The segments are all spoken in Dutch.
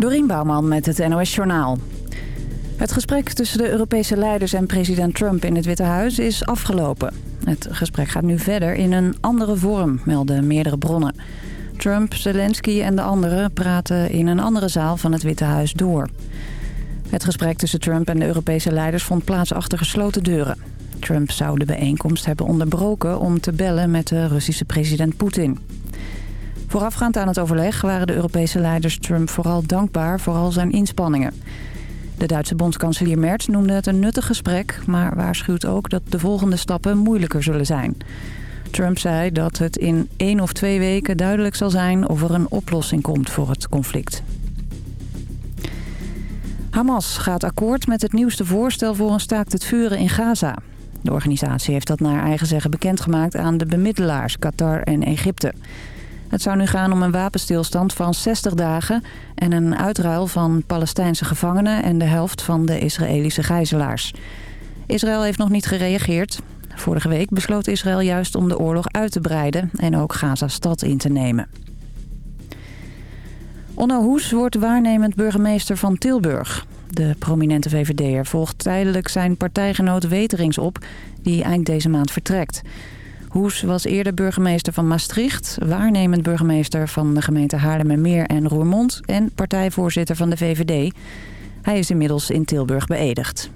Dorien Bouwman met het NOS Journaal. Het gesprek tussen de Europese leiders en president Trump in het Witte Huis is afgelopen. Het gesprek gaat nu verder in een andere vorm, melden meerdere bronnen. Trump, Zelensky en de anderen praten in een andere zaal van het Witte Huis door. Het gesprek tussen Trump en de Europese leiders vond plaats achter gesloten deuren. Trump zou de bijeenkomst hebben onderbroken om te bellen met de Russische president Poetin. Voorafgaand aan het overleg waren de Europese leiders Trump vooral dankbaar voor al zijn inspanningen. De Duitse bondskanselier Merz noemde het een nuttig gesprek... maar waarschuwt ook dat de volgende stappen moeilijker zullen zijn. Trump zei dat het in één of twee weken duidelijk zal zijn... of er een oplossing komt voor het conflict. Hamas gaat akkoord met het nieuwste voorstel voor een staakt het vuren in Gaza. De organisatie heeft dat naar eigen zeggen bekendgemaakt aan de bemiddelaars Qatar en Egypte. Het zou nu gaan om een wapenstilstand van 60 dagen... en een uitruil van Palestijnse gevangenen... en de helft van de Israëlische gijzelaars. Israël heeft nog niet gereageerd. Vorige week besloot Israël juist om de oorlog uit te breiden... en ook Gaza-stad in te nemen. Onno Hoes wordt waarnemend burgemeester van Tilburg. De prominente VVD'er volgt tijdelijk zijn partijgenoot Weterings op... die eind deze maand vertrekt... Hoes was eerder burgemeester van Maastricht, waarnemend burgemeester van de gemeente Haarlemmermeer en Roermond en partijvoorzitter van de VVD. Hij is inmiddels in Tilburg beëdigd.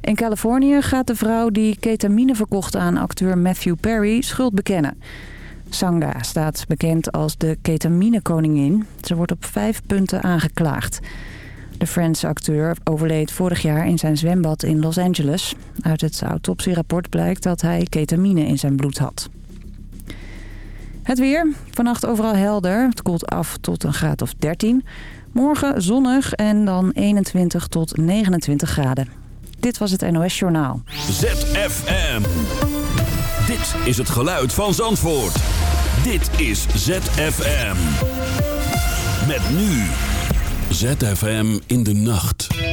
In Californië gaat de vrouw die ketamine verkocht aan acteur Matthew Perry schuld bekennen. Sangha staat bekend als de ketaminekoningin. Ze wordt op vijf punten aangeklaagd. De Friends-acteur overleed vorig jaar in zijn zwembad in Los Angeles. Uit het autopsierapport blijkt dat hij ketamine in zijn bloed had. Het weer. Vannacht overal helder. Het koelt af tot een graad of 13. Morgen zonnig en dan 21 tot 29 graden. Dit was het NOS Journaal. ZFM. Dit is het geluid van Zandvoort. Dit is ZFM. Met nu... ZFM in de nacht.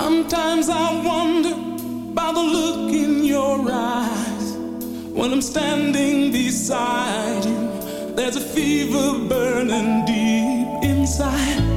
Sometimes I wonder by the look in your eyes when I'm standing beside you. There's a fever burning deep inside.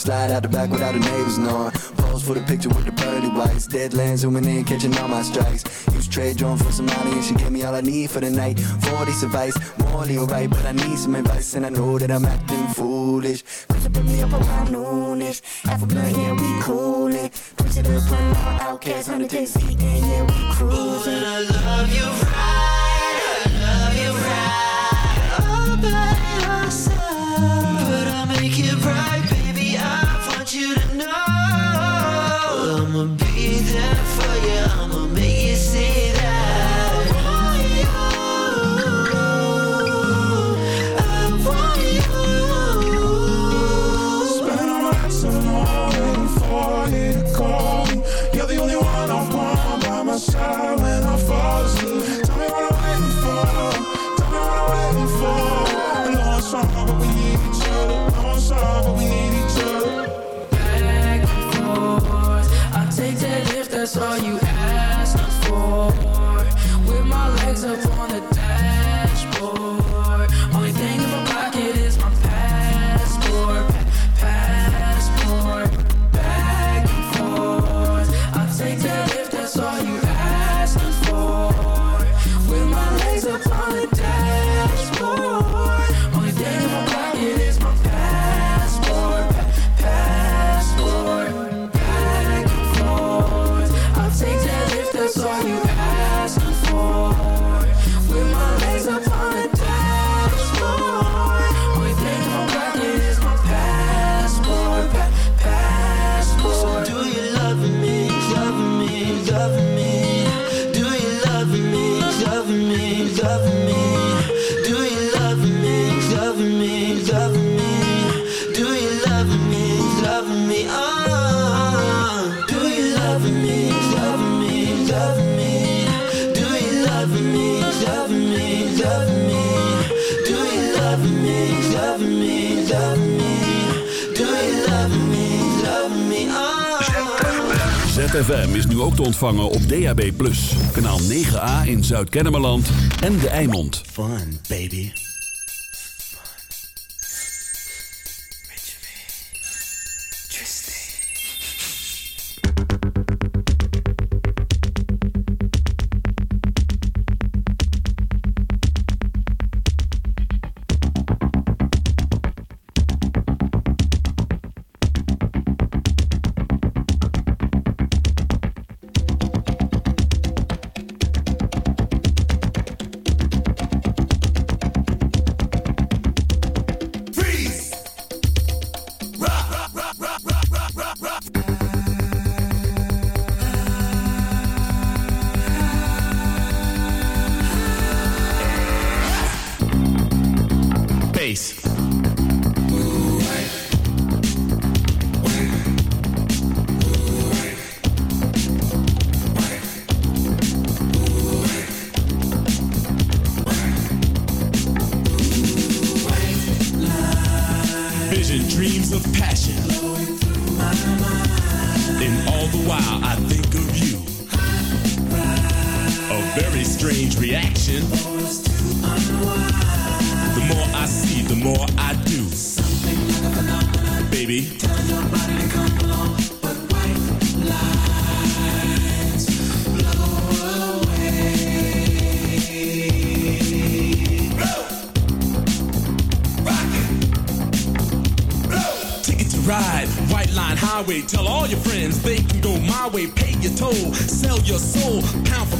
Slide out the back without the neighbors knowing. Pose for the picture with the pearly whites. Deadlands zooming in, catching all my strikes. Use trade drone for some money and she gave me all I need for the night. 40 advice, morally alright, but I need some advice and I know that I'm acting foolish. Push up me up around noonish. Half a blunt, yeah, we coolin'. Push it up on all outcasts, 100 days yeah, we cruising. I love you right, I love you right. Yourself, but I'll make it right, I'ma be there for you. I'ma make you see that. You're the only one I want by my side when I fall asleep. Tell me what I'm waiting for. Tell me what I'm waiting for. I know love me? ZFM is nu ook te ontvangen op DAB+. Kanaal 9A in Zuid-Kennemerland en De Eimond. Fun, baby. do. Something like a phenomenon. Baby. Tell your body to come along. But white lights blow away. Blow. Rock it. Blow. Ticket to ride. White line highway. Tell all your friends they can go my way. Pay your toll. Sell your soul. Pound for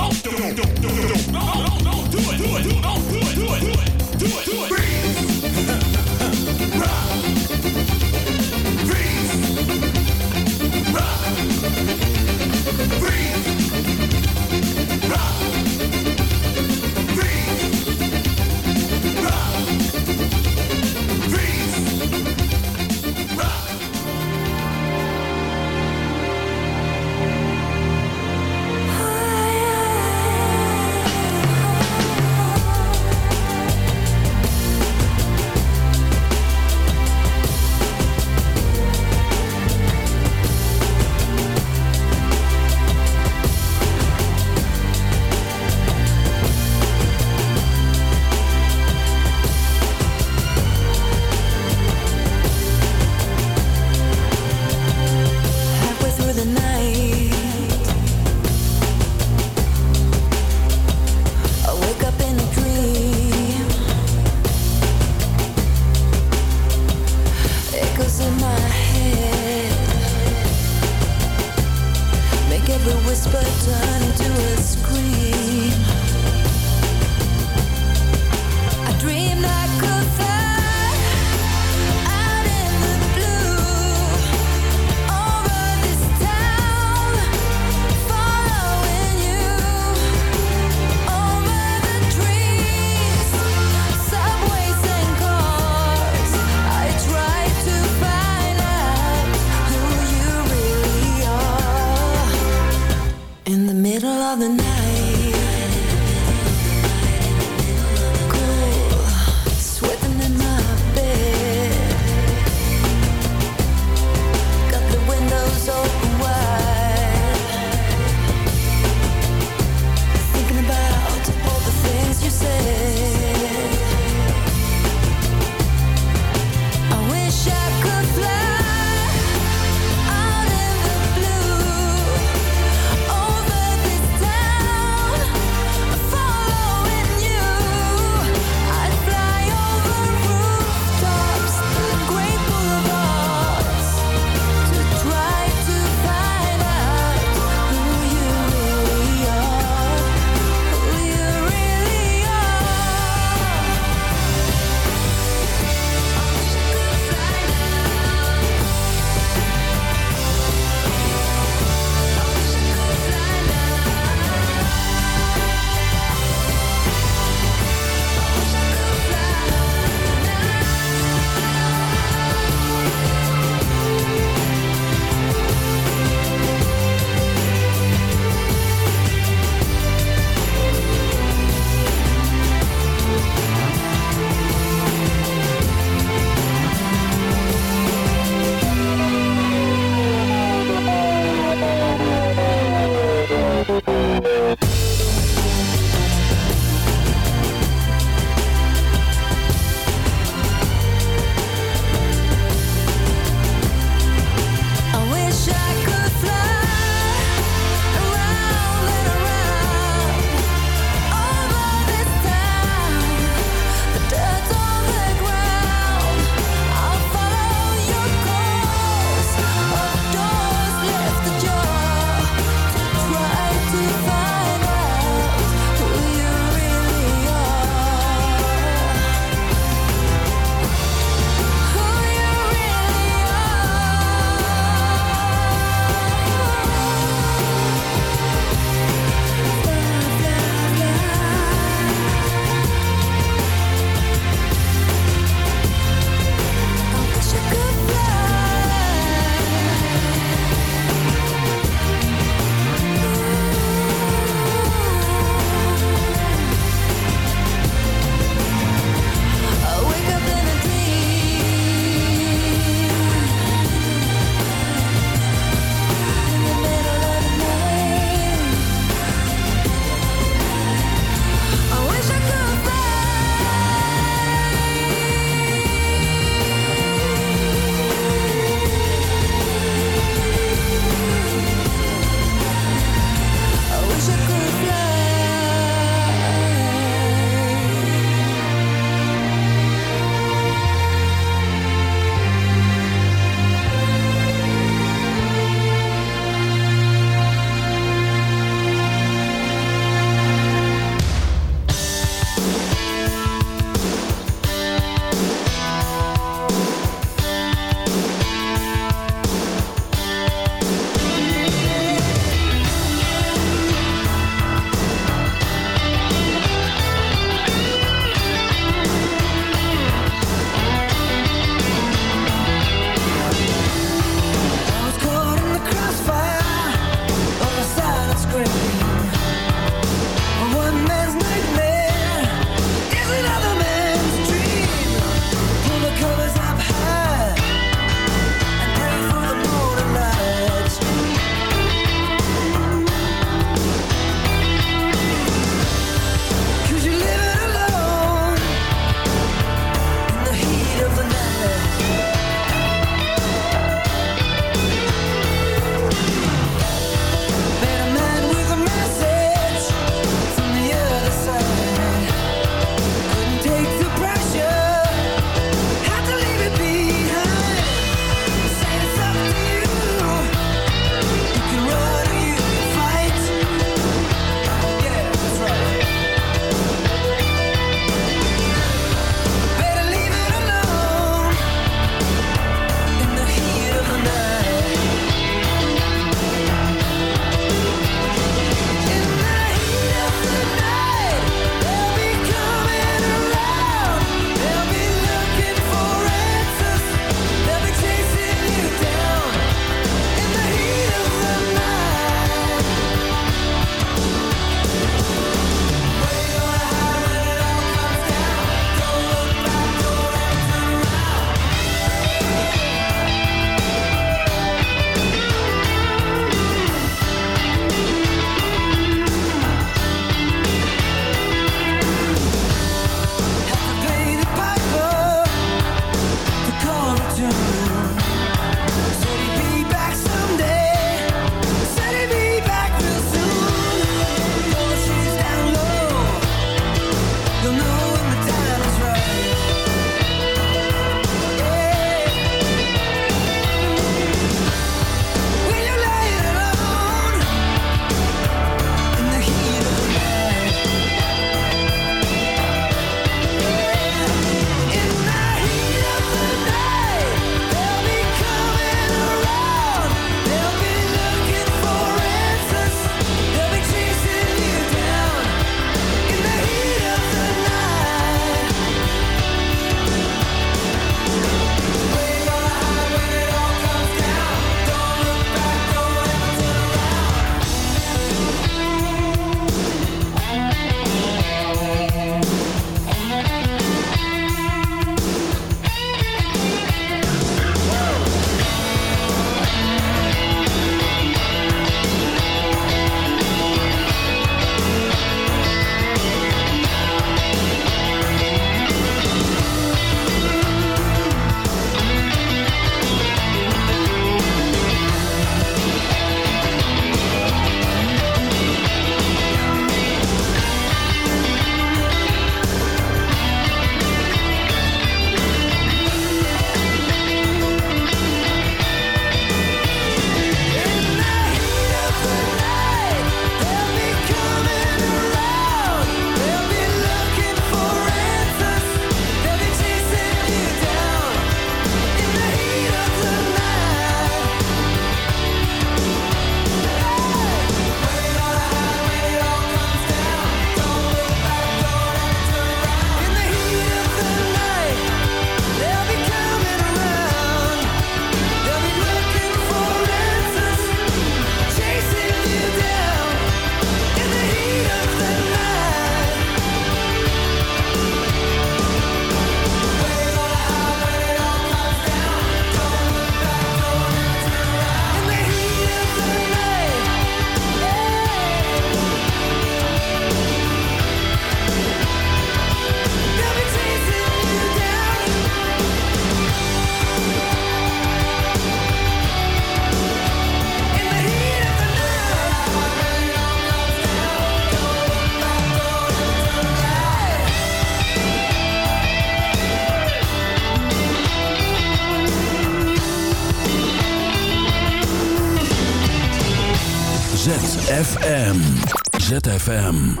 ZFM.